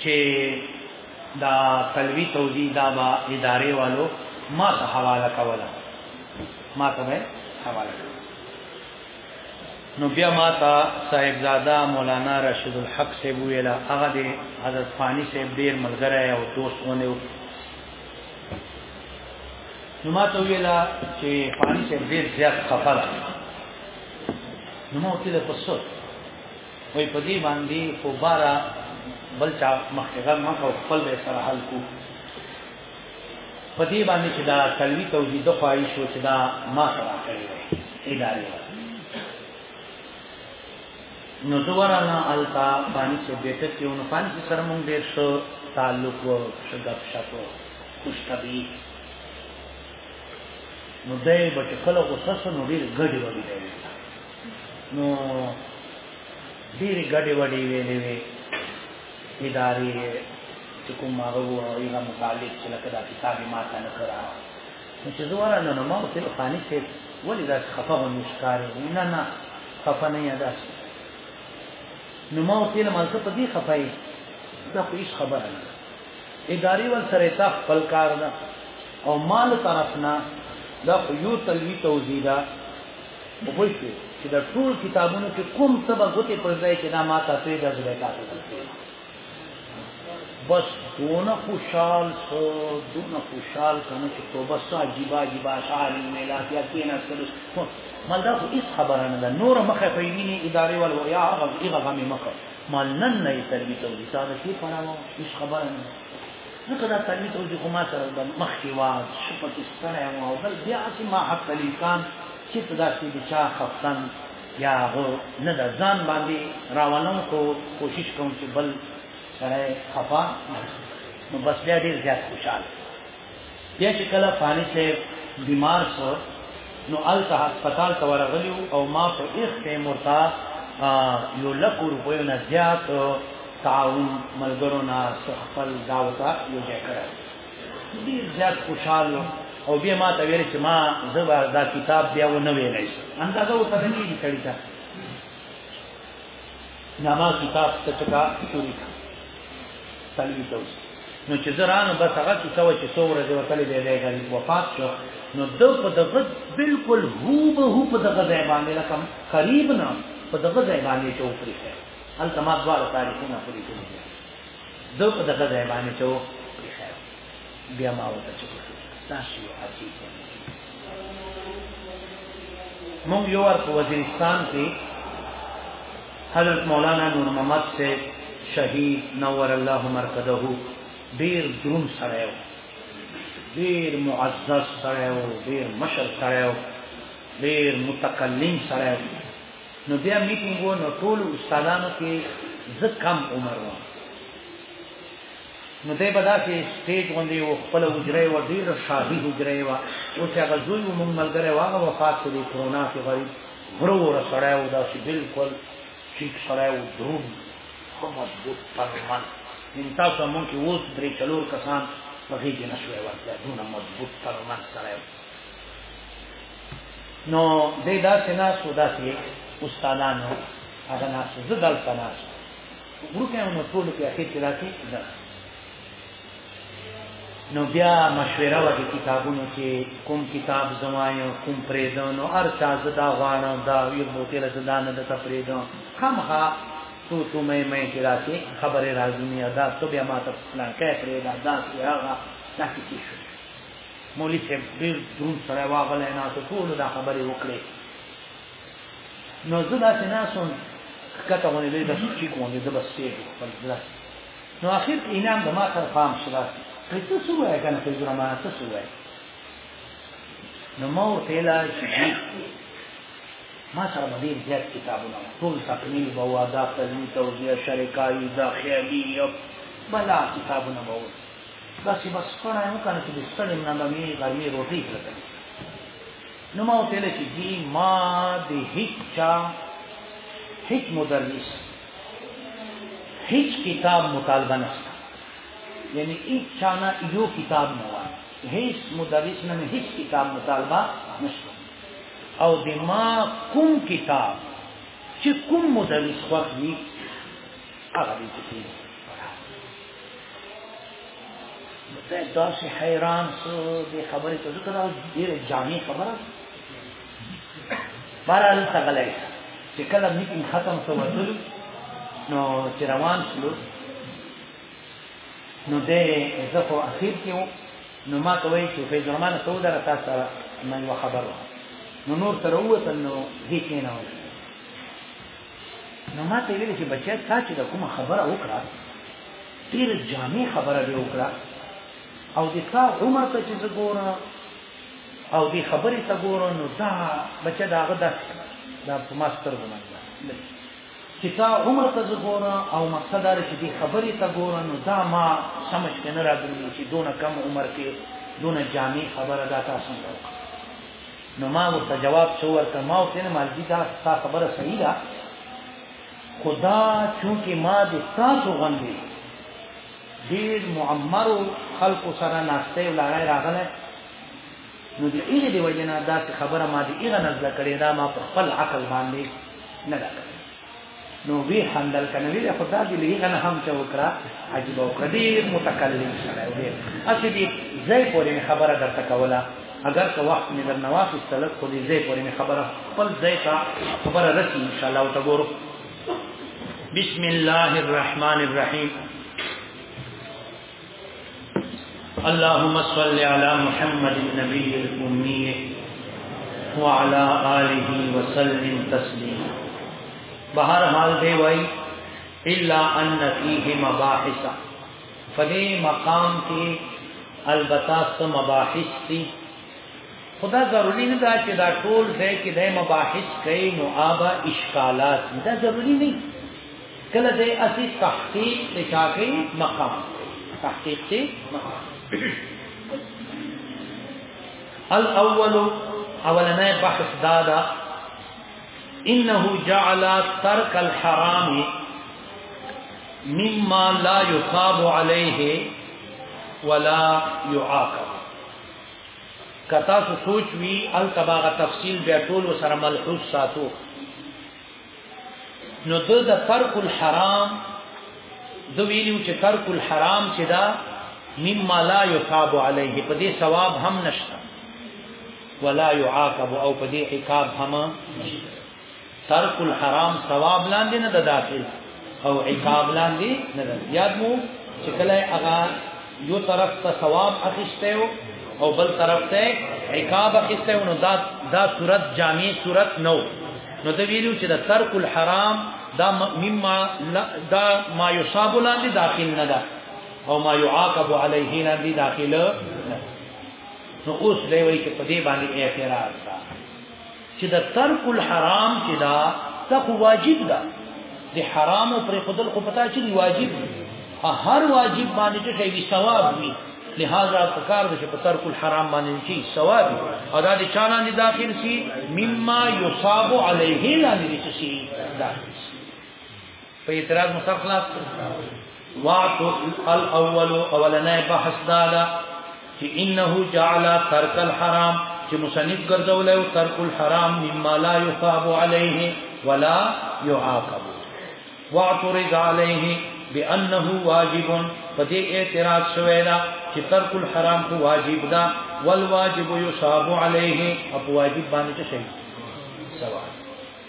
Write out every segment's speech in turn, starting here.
چه دا تلوی توضیح دا با اداره والو ما ته حواله کوله ما ته به حواله کوله نو بیا ما ته صاحبزاده مولانا رشید الحق سے ویلا هغه د حضرت فانی سے ډیر ملګری او دوست ونه و نو ما ته ویلا چې فانی سے ډیر زیات خفه ده نو ما ته له پسوت وای په دې باندې خو بارا بل چا مخکې غږ مخ او خپل به سره حل کو په دې باندې چې دا کلوي توحید خواهی شو چې دا ما سره کړی ادارې نو دوباره نه التا پانی چې بیٹه کې نو پانی چې سره مونږ ډیر شو تعلق و شګب شپو خوش طبي نو دای بچ کله غوسه نو ډیر ګډي وړي دی نو ډېرې ګډې وډې ویلې وې ادارې چې کوم هغه وو هغه مخالف چې لکه دا کتاب یې ماته نه ښه راغی نو چې زه ورغلم نو ما ورته ویل قانع صاحب ولې داسې خفه غوندې ښکارې نه نه خفه نه یې داسې نو ما ورته ویل مالته په دې خفه یې دا خو هېڅ خبره نه ادارې ول سره تا خپل کار ده او مال طرف نه دا خو یو تلوي توضیح ده په پوه شوې چې د ټول کتابونو کې کوم څه به ګوتې پر ځای چې دا ما تاسو یې د زړه تاسو بس دونه خوشحال سو دونه خوشحال کنه چې توبه سو عجیبه عجیبه اشعار ملاتیا کې نه سره مالدا خو هیڅ خبره نه ده نور مخه په ویني ادارې ول وریا هغه هغه مې مخه مال نن نه یې تربیته وي ساده شي پراوه هیڅ خبره نه ځکه دا تلویز او خو ما سره د مخکې وه ښه پکې ستړی وم او بل بیا هسې ما حق تلیکان چې ته داسې د چا خفتن یا هغه نه ده ځان باندې راولم خو کوشش کوم چې بل سړی خفا نو بس بیا ډېر زیات خوشحال بیا چې کله فاني صاحب بیمار شو نو هلته هسپتال ته ورغلی او ما په ایخ ټایم ورته یو لکو روپیو نه زیات تعاون ملګرو نه خپل دعوت یو ځای کړی ډیر زیات خوشاله او بیا ما ته ویل چې ما زبا دا کتاب بیا و نه ویلای شي اندازه او ته نه دي کړی تا نما کتاب ته ټکا شروع کړ تلوي ته نو چې زرانو بس هغه چې سوچ چې څوره دی وتلې دی دی غریب وفات شو نو د په دغه بالکل هو به هو په دغه ځای باندې لکه قریب نه په دغه ځای باندې چوپري هلته ما دواړه تاریخونه پوری کړی دي زه په دغه ځای باندې چې و بیا ما ورته چې تاسو یو عجیب مونږ یو ور په وزیرستان کې حضرت مولانا نور محمد سے شهید نور الله مرقده ډیر درون سره یو ډیر معزز سره یو ډیر مشر سره یو ډیر متکلم سره یو نو بیا میټینګ و نو ټول استادانو کې زه کم عمر وم نو دی به داسې سټیج غوندې و خپله حجره یې وه ډېره شاهي حجره یې وه اوس یې هغه زوی و مونږ ملګری و هغه وفات شو دی کرونا کې غریب غره وره سړی و داسې بلکل چیک سړی و دروند ښه مضبوط پرمن یعنې تاسو مونږ کې اوس درې څلور کسان په غېږې نه شوی ورتلی دونه مضبوط پرمن سړی و نو دې داسې ناسو داسې استادانو هغه ناسو زه دلته ناسو ورکه نو ټول په اخر کې راځي دا نو بیا مشوره و دي کتابونو کې کوم کتاب زمایو کوم پریدو نو هر چا زدا غواړم دا یو بوتل زدا نه د تپریدو خامخا تو تو مې مې کې راځي خبره راځي نه دا ته بیا ما ته پلان کې پریدا دا څه هغه دا کې شو مولوی صاحب ډیر دروند سره واغلی ناسو ټول دا خبرې وکړې نو زه داسې ناسوم کته غونې لري د سوچي کوونې د بس سیګ خپل ځلاس نو اخر کې انعام د ما تر فهم شو داسې ته څه شو وای کنه په جوړه ما څه شو وای نو ما ورته لا چې ما سره باندې زیات کتابونه ټول تقلیل بوا دا تلوي توزیع شرکای دا خیالي بلا کتابونه بوا داسې بس پړه یې وکړه چې د ستړې نه به مې غرمې روټۍ کړه نو ما ورته ویل چې جی ما د هیچا هیچ مدرس هیچ کتاب مطالبه نه شته یعنی هیچ چا نه یو کتاب نه وایي هیڅ مدرس نه هیڅ کتاب مطالبه نشته او د ما کوم کتاب چې کوم مدرس خوښ وي هغه دې ته داسې حیران شو دې خبرې ته ځکه دا ډېره جامع خبره بهرحال هلته غلی شه چې کله میټینګ ختم شو وتلو نو چې روان شولو نو دی زه خو اخیر کې وم نو ما ته وایي چې فیض الرحمن ته ودره تا سره ما یوه خبره نو نور سره ووتل نو دې کېنه وایي نو ما ته ویل چې بچا تا چې د کومه خبره وکړه ډېر جامع خبره دی وکړه او د تا عمر ته چې زه ګورم او دې خبرې ته ګورم نو دا بچا دا هغه داس دا په ما سترګو باندې چې تا عمر ته زه ګورم او مقصد دا چې دې خبرې ته ګورم نو دا ما سمج کې نه راغلی چې دونه کم عمر کې دونه جامع خبره دا تاسو نه وکړه نو ما ورته جواب څو ورکړ ما ورته نه مالګي دا ستا خبره صحیح ده خدا چونکه ما د تاسو غندې ډیر معمر خلق سره ناشته ولاړای راغله نو د ایغه دی وجنه دا خبره ما دی ایغه نزله کړې دا ما په خپل عقل باندې نه ده نو وی خندل کنه وی له خدا دې لګي کنه هم څه وکړه عجیب او کدی متکلم سره وی اسی دې زې پورې خبره درته کوله اگر که وخت مې درنه واخیستل خو دې زې پورې خبره خپل ځای ته خبره رسی ان شاء الله وتعالى بسم الله الرحمن الرحیم اللهم صل على محمد النبي الأمي وعلى آله وسلم تسليما بهر حال دی وای الا ان فيه مباحث فدې مقام کې البتا سم مباحث دي خدا ضروری نه دا چې دا ټول ځای کې د مباحث کوي نو آبا اشکالات دا ضروری نه کله چې اسی تحقیق د چا کوي مقام تحقیق چې مقام الاول اولنې بحث دادا انه جعل ترك الحرام مما لا يثاب عليه ولا يعاقب کتا سوچ وی التباغه تفصیل بیا ټول سره ملحوظ ساتو نو د د ترک الحرام د ویلو چې ترک الحرام چې دا مما لا یثاب علیه په دې ثواب هم نشته ولا يعاقب او په دې عقاب هم ترک الحرام ثواب لاندې نه داخل او عقاب لاندې نه ده یاد مو چې کله هغه یو طرف ته ثواب اخیسته او بل طرف ته عقاب اخیسته نو دا دا صورت جامع صورت نو نو ته ویلو چې دا ترک الحرام دا مما دا ما یصاب لاندې داخل نه ده او ما يعاقب عليه لاندې داخل نو اوس دی وایي چې په دې باندې اعتراض چې د ترک الحرام چې دا دا خو واجب ده د حرام او پر خودل خو پتا چې واجب هر واجب باندې چې شی ثواب وي لہذا پکار د په ترک الحرام باندې شي ثواب او دا د چانه نه داخل شي مما یصاب علیه لاندې شي دا په اعتراض مصرف خلاص وعد الاول اولنا بحث دادا چې انه جعل ترک الحرام چې مصنف ګرځول او ترک الحرام مما لا يثاب عليه ولا يعاقب واعترض عليه بانه واجب فدې اعتراض شوی دا چې ترک الحرام کو واجب دا والواجب يصاب عليه او واجب باندې څه شي سوال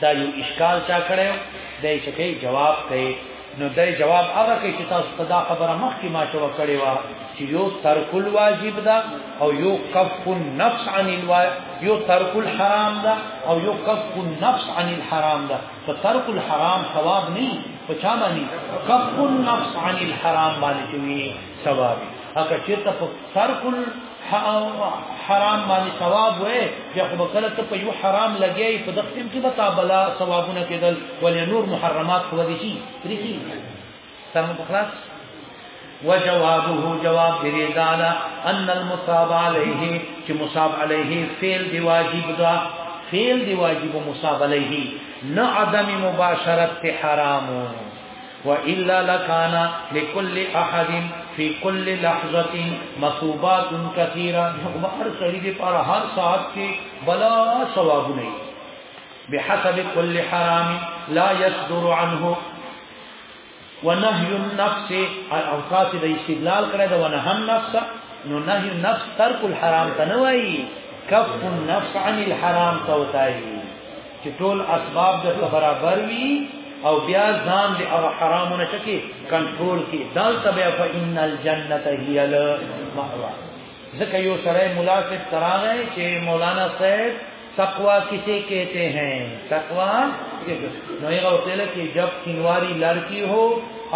دا یو اشکال چا کړی دی چې کوي جواب کوي نو دا جواب هغه کوي چې تاسو ته دا خبره مخکې ما شو کړې و چې یو ترک الواجب ده او یو کف النفس عن الواجب یو ترک الحرام ده او یو کف النفس عن الحرام ده په ترک الحرام ثواب نه په چا باندې کف النفس عن الحرام باندې وي ثواب هغه چې ته ترک الحرام باندې ثواب وې بیا خو بکله ته په یو حرام لګیای په دغه ټیم کې به تا بلا ثوابونه کېدل ولې نور محرمات خو دي شي پریږي تم خلاص وجوابه جواب دې دالا ان المصاب عليه چې مصاب عليه فعل دی واجب دا فعل دی واجب مصاب عليه نه عدم مباشرت حرامو والا لکان لكل احد في كل لحظه مصوبات كثيره نو هر سړي د پر هر ساعت کې بلا ثوابونه بحسب كل حرام لا يصدر عنه ونهي النفس او تاسو د استدلال کړه د ونهي النفس نو نهي النفس ترك الحرام تنوي كف النفس عن الحرام توتاي چې ټول اسباب د برابر وي او بیا ځان د هغه حرامونه ټکی کنټرول کی دلته بیا فإن الجنة هي المأوى ځکه یو سره ملاسب ترانه چې مولانا صاحب تقوا کسے کہتے ہیں تقوا نو یہ ہوتے ہے کہ جب کنواری لڑکی ہو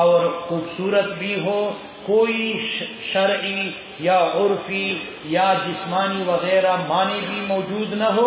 اور خوبصورت بھی ہو کوئی شرعی یا عرفی یا جسمانی وغیرہ معنی بھی موجود نہ ہو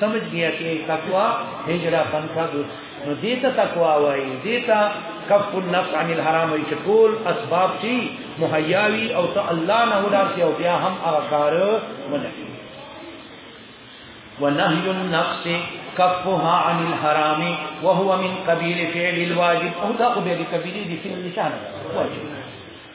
سمجھ گیا کہ تقوا ہجرا فن کا دو نو دیتا تقوا وائی دیتا کف النفس عن الحرام وی چکول اسباب چی محیاوی او تا اللہ نہ ہدا سی او بیا ہم اغکار منکی ونهی النفس کفها عن الحرام وهو من قبیل فعل الواجب او دا قبیل قبیلی دی فعل نشان واجب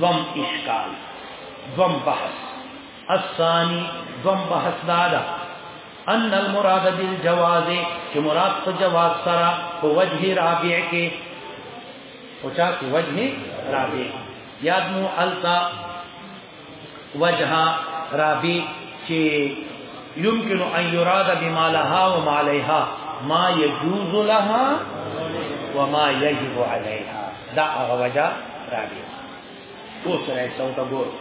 دوم اشکال دوم بحث الثاني دوم بحث دادا ان المراد بالجواز چې مراد په جواز سره په وجه رابع کې او چا کې وجه رابع یاد مو التا وجه رابی چی يمكن ان يراد بما لها وما عليها ما يجوز لها وما يجب عليها دا هغه وجه رابی اوس راځي څنګه ګورو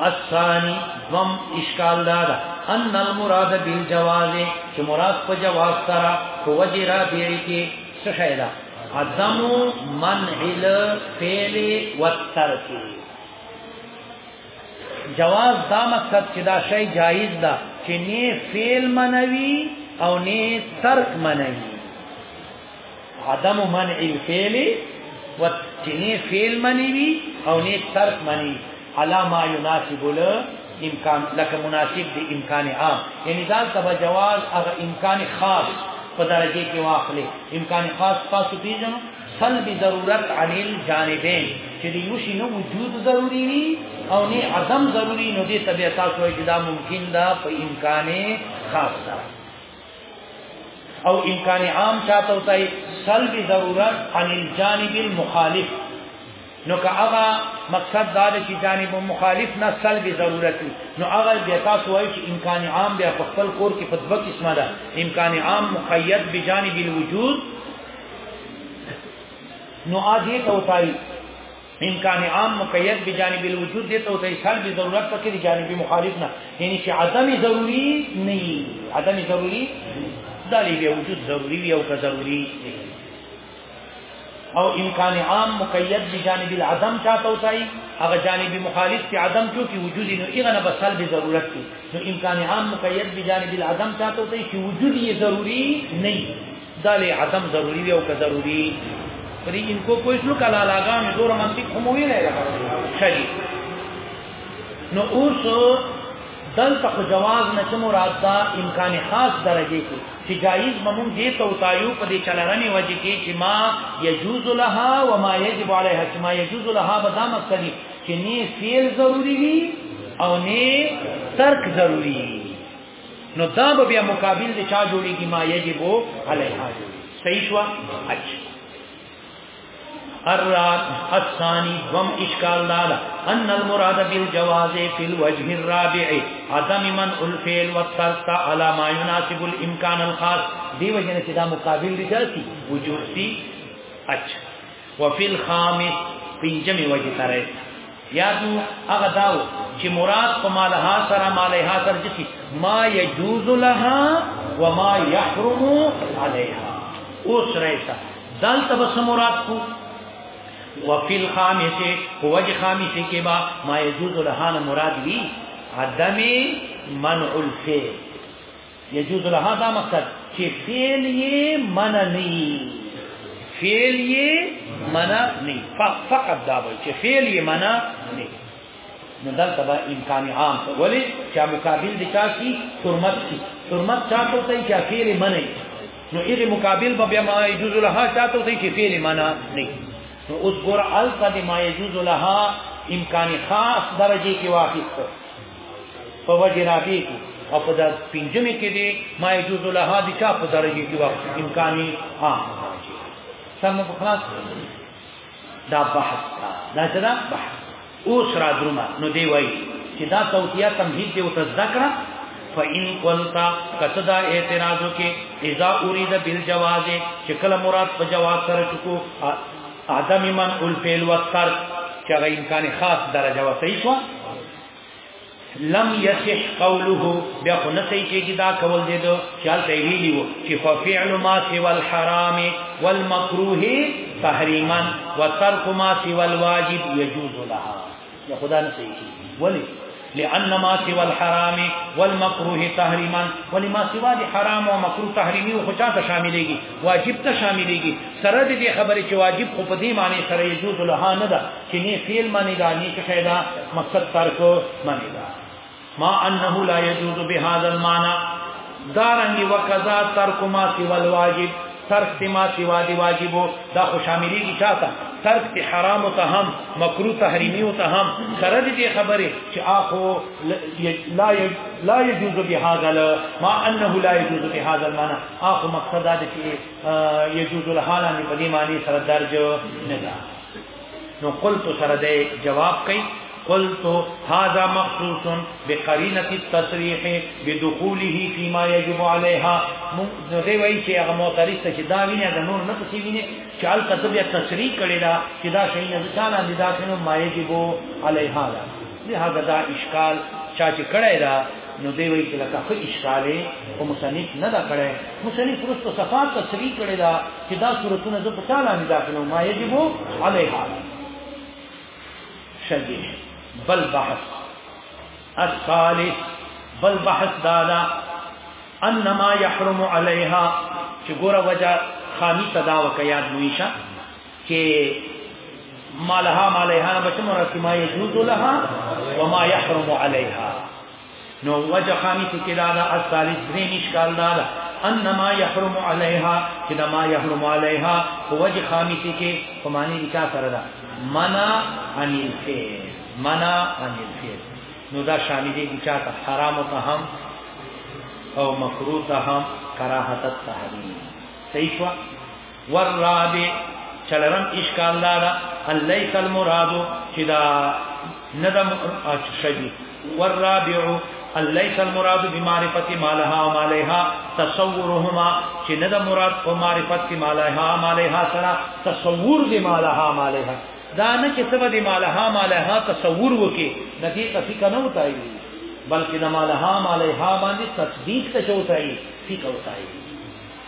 الثاني ضم اشكال دادا ان المراد بالجواز چې مراد په جواز سره په وجه را بیړي کې څه شي دا عدم منع الفعل والترك جواز دا مقصد چې دا شی جایز ده چې نه فعل منوي او نه ترک منوي عدم منع الفعل و چې نه فعل منوي او نه ترک منوي علا ما يناسب له امکان لکه مناسب دی امکان عام یعنی دا سبا جواز هغه امکان خاص په درجه کې واخلې امکان خاص تاسو پیژنو سلب ضرورت عن الجانبين چې د یو شي نه وجود ضروری وي او نه عدم ضروری نو دې تبع تاسو وایي چې دا ممکن ده په امکان خاص ده او امکان عام چاته وتاي سلب ضرورت عن الجانب المخالف نو که هغه مقصد دا دی چې جانب مخالف نه سلب ضرورت وي نو هغه بیا تاسو وایي چې امکان عام بیا په خپل کور کې په دوه قسمه ده امکان عام مقید بجانب الوجود نو اځي ته وتاي امکان عام مقید بجانب الوجود دې ته وتاي سلب ضرورت پکې دی جانب مخالف نه یعنی چې عدم ضروری نه عدم ضروری دا لري وجود ضروری او که ضروری نه او امکان عام مقید بجانب العدم چاته وتاي هغه جانب مخالف کې عدم ته کې وجود نو هغه نه بسل به ضرورت کې نو امکان عام مقید بجانب العدم چاته وتاي چې وجود یې ضروری نه دا له عدم ضروری وي او که ضروری پرې ان کو کوئی څه کلا لاګان دور منطق هم وی نه راغلی نو اوس دلته خو جواز نه چې مراد دا امکان خاص درجه کې چې جایز ممون دې ته وتایو په دې چلرنې وجه کې چې ما یجوز لها و ما یجب علیها چې ما یجوز لها به دا مقصد چې نه فعل ضروری وي او نه ترک ضروری وي نو دا به بیا مقابل د چا جوړیږي ما یجب علیها صحیح شو اچھا الرات الثاني وم اشكال دالا ان المراد بالجواز في الوجه الرابع عدم من الفعل والترك على ما يناسب الامكان الخاص دي وجه نسي دا مقابل دي جاتي وجود دي اچھا وفي الخامس في جمع وجه ترائز یادو هغه داو چې مراد په مالها سره مالها سره چې ما يجوز لها وما يحرم عليها اوس رئیسا دلته بس مراد کو وفي الخامس هو جي خامس کې با ما يجوز لها مراد وی عدم منع الفعل يجوز لها دا مقصد چې فعل یې منع نه فعل یې منع نه فقط دا وایي چې فعل یې منع نه نو دلته به امکان عام ولی چې مقابل د چا شي حرمت شي حرمت چا ته ته چې فعل منع نو یې مقابل به بیا ما يجوز لها چا ته ته چې فعل منع نه نو اوس ګور الفا د ما يجوز لها امکان خاص درجه کې واقع په وجه رابی کی او په د پنځمې کې دی ما یجوز لها د چا په درجه کې وخت امکاني ها سم په خلاص دا بحث دا چې دا بحث اوس را درومه نو دی وایي چې دا توتیا تمهید دی او تذکر فإن قلت کتدا اعتراضو کې اذا اريد بالجواز چې کله مراد په جواز سره چکو عدم من الفعل والترك چې غیر امکان خاص درجه وسیسو لم يصح قوله بیا خو نه صحیح کېږي دا کول دې دو چې هلته یې ویلي وو چې ففعل ما سوى الحرام والمکروه تحریما وترک ما سوى الواجب يجوز لها یا خدا نه صحیح کېږي ولې لأن ما سوى الحرام والمكروه تحريما ولما سوى الحرام ومكروه تحريمي خو چاته شاملېږي واجب ته شاملېږي سره دې خبره چې واجب خو په دې معنی سره يجوز لها نه ده چې نه فعل معنی دا نه څه شی دا مقصد ترک معنی دا ما انه لا يجوز بهذا المعنى دارنګ وکذا ترک ما سی والواجب ترک ما سی وادي واجب دا خو شاملي کی چاته ترک تی حرام ته هم مکروه تحریمی ته هم سره دې خبره چې اخو لا لا يجوز بهذا ما انه لا يجوز بهذا المعنى اخو مقصد دا چې يجوز الحال ان په دې معنی سره درج نه ده نو قلت سره دی جواب کوي قلت هذا مخصوص بقرينه التصريح بدخوله فيما يجب عليها نو دی وایي چې هغه معترض ته چې دا وینه د نور نه پسی وینه چې ال کتب یا تصریح کړي دا چې دا شي نه ځان دي دا شنو ما يجب عليها دا لهدا دا اشکال چا چې کړي دا نو دی وایي چې لکه خو اشکالې او مصنف نه دا کړي مصنف پرستو صفات تصریح کړي دا چې دا صورتونه زه په چا لاندې داخلوم ما یجب علیها شجیح بل بحث الثالث بل بحث دادا انما يحرم عليها چې ګوره وجه خامی صدا وکړه یاد نویشه چې مالها مالها بچ مراد ما يجوز لها وما يحرم عليها نو وجه خامسه کې دا ده الثالث درې مشکال دا ده ان ما يحرم عليها چې دا ما يحرم عليها په وجه خامسه کې په معنی نکاح سره ده منع عن الفعل منع عن الفعل نو دا شامل دي نکاح ته حرام ته هم او مکروه ته هم کراهت التحریم صحیح والرابع چلرم اشکال دارا ان لیس المراد چې دا ندم شدی والرابع ان لیس المراد بمعرفت ما لها وما لها تصورهما چې ندم مراد په معرفت کې ما لها ما لها سره تصور دې ما لها ما لها دا نه چې سبا دې ما لها ما لها تصور وکي دقیقه فکر نه وتاي بلکې د ما لها ما لها باندې تصدیق ته چوتاي فکر وتاي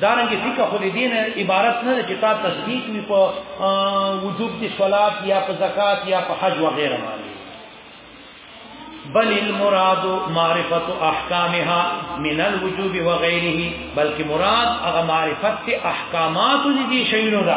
دارنګه فقه خو دې نه عبارت نه چې تا تصدیق وي په وجوب دي صلات یا په زکات یا په حج وغیرہ باندې بل المراد معرفت احکامها من الوجوب وغيره بلکې مراد هغه معرفت احکامات دي شیونو ده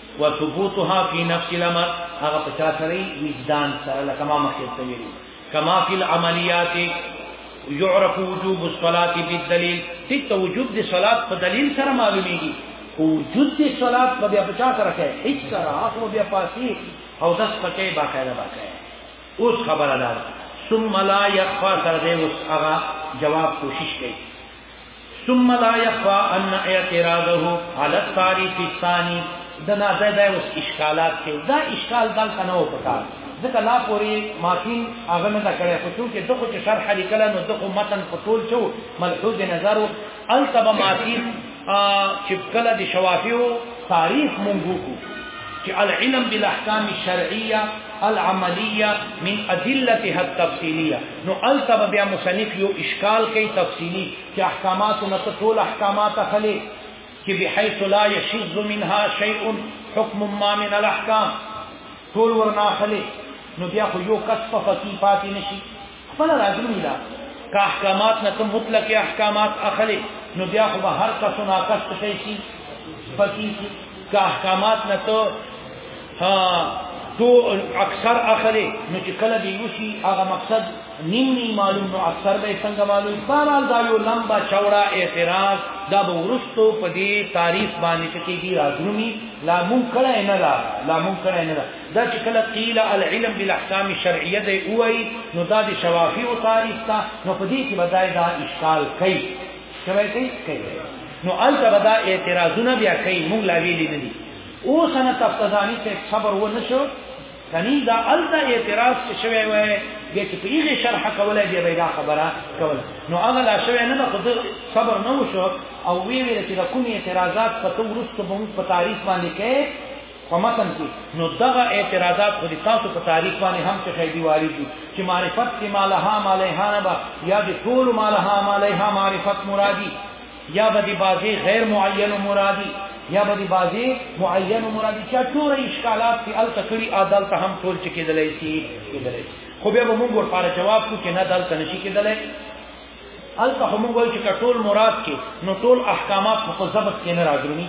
وثبوتها فی نفس الامر هغه په چا سره وجدان سره لکه ما مخکې ته ویلي کما فی العملیات یعرف وجوب الصلاة بالدلیل ټیک ته وجوب د صلات په دلیل سره معلومیږي خو وجود د صلات په بیا په چا سره کوي هیڅ سره هغه بیا پاسی او داس پکې باقاعده باقاعده اوس خبره ده ثم لا يخفى سره دې اوس هغه جواب کوشش کوي ثم لا يخفى ان اعتراضه على التعريف الثاني دنا دا دا اوس اشکالات کې دا اشکال دال کنه و پکار ځکه لا پوری ماتین هغه نه کړی خو چې دغه چې شرح لیکل نو دغه متن په ټول شو ملحوظ نظر او التبه ماتین چې کله د شوافیو تعریف مونږ وکړو چې العلم بالاحکام الشرعیه العملیه من ادلتها التفصیلیه نو التب بیا مصنف یو اشکال کوي تفصیلی چې احکامات نه ټول احکامات خلې چې بحيث لا يشذ منها شيء حكم ما من الاحکام ټول ورنا خلې نو بیا خو یو کس په فقې پاتې نشي خپل راځي دا کا احکامات نه کوم مطلق احکامات اخلي نو بیا خو به هر کس نه کس شي شي پکې کا احکامات نه ته ها تو اکثر اخلي نو چې کله دی وشي هغه مقصد نیم نیم معلوم نو اکثر به څنګه معلوم بهرحال دا یو لمبا چوڑا اعتراض دا به ورستو په دې تاریخ باندې چې کېږي راځومي لا مونږ کړه نه لا لا مونږ کړه نه لا دا چې کله قیل العلم بالاحکام الشرعیه دی وای نو دا د شوافی او تاریخ تا نو په دې کې بدای دا اشکال کوي کوي کوي کوي نو ال ته بدا اعتراضونه بیا کوي مونږ لا ویلې نه دي او سنه تفتزانی ته صبر و نشو کني دا ال ته اعتراض شوی وای بیا چې په یوه شرح کوله بیا به دا خبره کوله نو هغه لا شوی نه خو صبر نه وشو او وی ویل چې کوم اعتراضات په تو ورسته په تاریخ باندې کوي په متن کې نو دغه اعتراضات خو دي تاسو په تاریخ باندې هم څه شي واري دي چې معرفت کې مالها مالها نه با یا دي ټول مالها مالها معرفت مرادي یا به دي بازي غیر معین مرادي یا به دي بازي معین مرادي چې ټول اشکالات کې ال تکړي عادل ته هم ټول چې کېدلای شي کېدلای خو بیا به موږ ورپاره جواب کو چې نه دلته نشي کېدلای هلته خو موږ وایو چې که ټول مراد کې نو ټول احکامات خو په ضبط کې نه راځي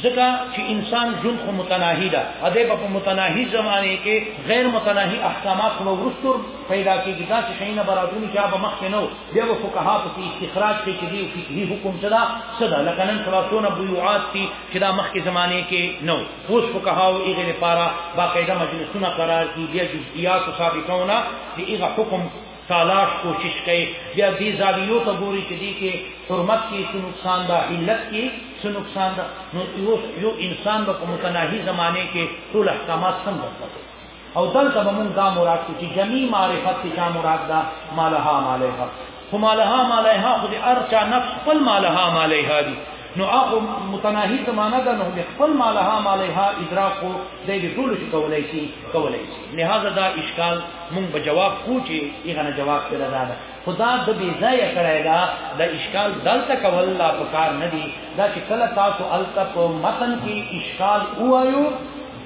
ځکه چې انسان ژوند خو متناهي ده اده په متناهي زمانه کې غیر متناهي احکامات خو ورستور پیدا کیږي دا چې شینه برادون چې به مخ نه و بیا به فقها په استخراج کې چې دی فقهي حکم صدا صدا لکه نن سبا څونه بیوعات دي چې دا مخ کې زمانه کې نو اوس فقها او ایغه لپاره باقاعده مجلسونه قرار کیږي جزئیات ثابتونه دی ایغه حکم تالاش کوشش کوي بیا دې زاویو ته ګوري چې دې کې حرمت کې څه نقصان ده علت کې څه نقصان ده نو یو یو انسان په متناهي زمانه کې ټول احکامات څنګه وکړي او دلته به مونږ دا مراد چې جمی معرفت کې چا مراد ده مالها مالها خو مالها مالها خو دې ارچا نفس خپل مالها مالها دي نو اخو متناهی څه معنا ده نو خپل مالها مالها ادراک خو د دې ټول شي کولای شي کولای شي لہذا دا اشکال مونږ به جواب کوچی هغه نه جواب پیدا ده خدا د بی ځای کړای دا د اشکال دلته کول لا پکار نه دی دا چې کله تاسو الته په متن کې اشکال وایو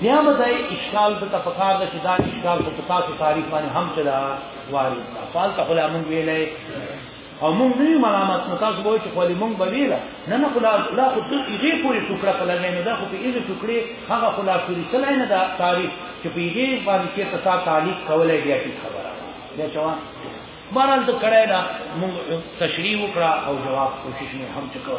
بیا مدای اشکال د تفکر د شدا اشکال په تاسو تعریف باندې هم چلا وارد فالته خلا مونږ ویلې او مونږ نه یو ملامت نو تاسو به چې خولي مونږ بدیلا نه نه خلا لا خو ته یې پوری ټوکړه کله نه دا خو په یې ټوکړي هغه خلا پوری کله نه دا تاریخ چې په یې باندې کې تتا تعلق کولای بیا کی خبره بیا چوا باران ته کړه دا مونږ تشریح وکړه او جواب کوشش نه هم چکو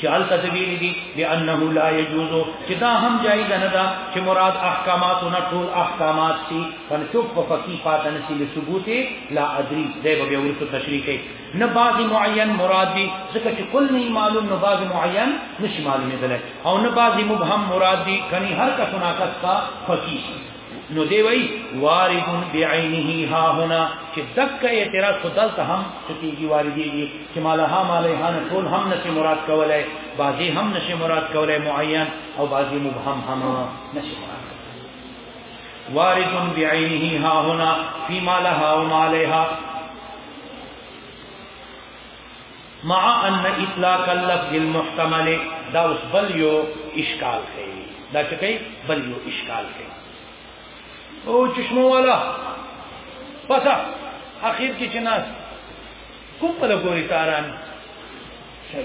چې هلته د ویلي دي بانه لا يجوز چې دا هم جایز نه ده چې مراد احکامات نه ټول احکامات سي فن شوف په فقيه پاتن سي له ثبوت لا ادري دی به یو څه تشریح کوي نه بعض معین مراد دي ځکه چې کل نه معلوم نه بعض معین نشي معلومېدل او نه بعض مبهم مراد دي کني هر کس نه کس کا فقيه نو دی وای وارد بعینه ها هنا چې دک اعتراض خو دلته هم کیږي واردېږي چې مالها مالها نه ټول هم نشي مراد کولای بعضی هم نشي مراد کولای معین او بعضی مبهم هم نشي مراد وارد بعینه ها هنا فی مالها و مالها مع ان اطلاق اللفظ المحتمل دا اوس بل یو اشکال دی دا چې کوي بل یو اشکال دی او چشمه والا پس اخر کې چناس کوم په لګوري تاران شي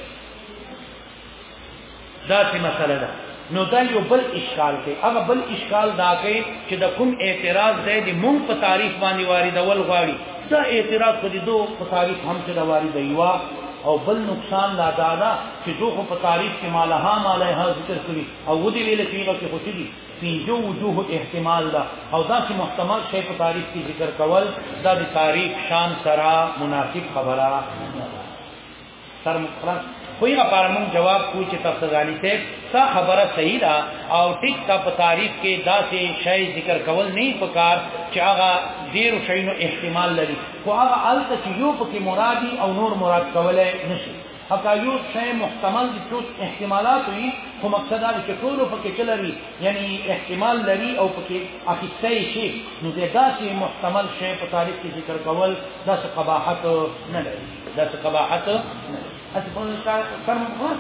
دا څه مسله ده نو دا یو بل اشکال دی هغه بل اشکال دا دی چې د کوم اعتراض دی د مونږ په تاریخ باندې واردول غواړي دا اعتراض په دې دوه په تاریخ هم چې دا وارد یوا او بل نقصان لا دا ده چې دوه په تاریخ کې مالها مالها ذکر کړی او ودی ویل چې هغه کې خوشي دي پنځو وجوه احتمال ده او دا چې محتمل شی په تاریخ کې ذکر کول دا د تاریخ شان سره مناسب خبره سر مخلص خو یې لپاره مونږ جواب کو چې تاسو غالي ته څه خبره صحیح ده او ټیک تا په تاریخ کې داسې شی ذکر کول نه پکار چې هغه ډیر شینو احتمال لري خو هغه الته چې یو پکې مرادي او نور مراد کولای نشي حقا یو شی محتمل دي ټول احتمالات وي خو مقصد دا چې ټول پکې چلري یعنی احتمال لري او پکې اخیسته شي نو دا چې محتمل شی په تاریخ کې ذکر کول دا څه قباحت نه لري دا څه قباحت هڅه په انسان سره مخ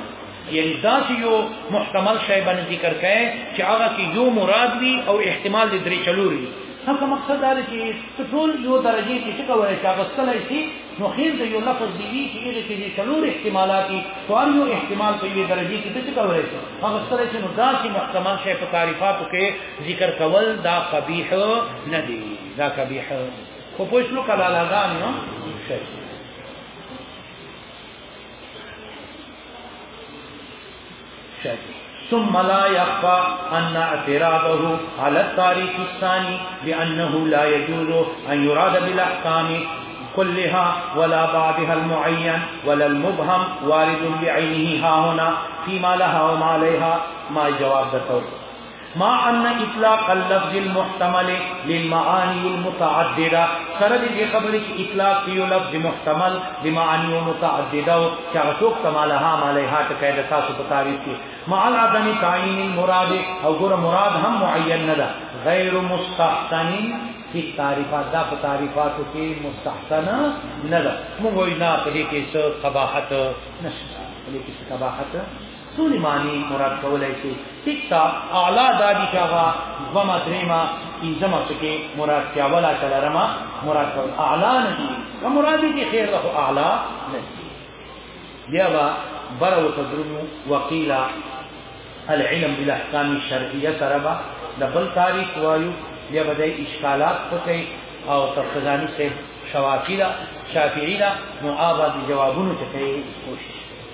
یعنی دا چې یو محتمل شی باندې ذکر کړي چې هغه کې یو مراد وي او احتمال دې درې چلور وي هغه مقصد دا دی چې ټول یو درجه کې څه کوي چې هغه ستلای شي نو خیر دې یو لفظ دی چې هغه کې چلور احتمالات دي خو هر یو احتمال په یو درجه کې څه کوي هغه ستلای شي نو دا چې محتمل شی په تعریفاتو کې ذکر کول دا قبیح نه دی دا قبیح خو پوښتنه کله لاله نه شي ثم لا يخفى أن اعتراضه على التاريخ الثاني بأنه لا يجوز أن يراد بالأحكام كلها ولا بعضها المعين ولا المبهم وارد بعينه ها هنا فيما لها وما عليها ما الجواب ده ما ان اطلاق اللفظ المحتمل للمعاني المتعدده سره دې خبرې چې اطلاق یو لفظ محتمل د معاني متعدده او چې هغه څوک تمالها مالها ته قاعده تاسو په تعریف کې مع العدم تعین المراد او ګور مراد هم معین نه ده غیر مستحسن فی تعریفات دا په تعریفاتو کې مستحسن نه ده موږ نه په دې کې څه قباحت نشته په دې کې څه قباحت سولې معنی مراد کولای شي ټیک تا اعلی دادی چې هغه دوما دریما پنځمه پکې مراد کې اوله کلرما مراد کول اعلی نه دي که مراد دي خیر له اعلی نه دي بیا با بر او تدرمو وقیل العلم بالاحکام الشرعیه سربا دبل تاریخ وایو بیا به اشکالات پکې او تفسیرانی سے شوافی دا شافعی دا نو آباد جوابونو ته کوشش